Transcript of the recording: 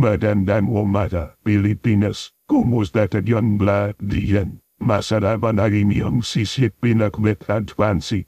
Magandang umaga, Pilipinas. Kumusta tayong lahat diyan? Masarap ang imiyong sisip pinakmet at pansit.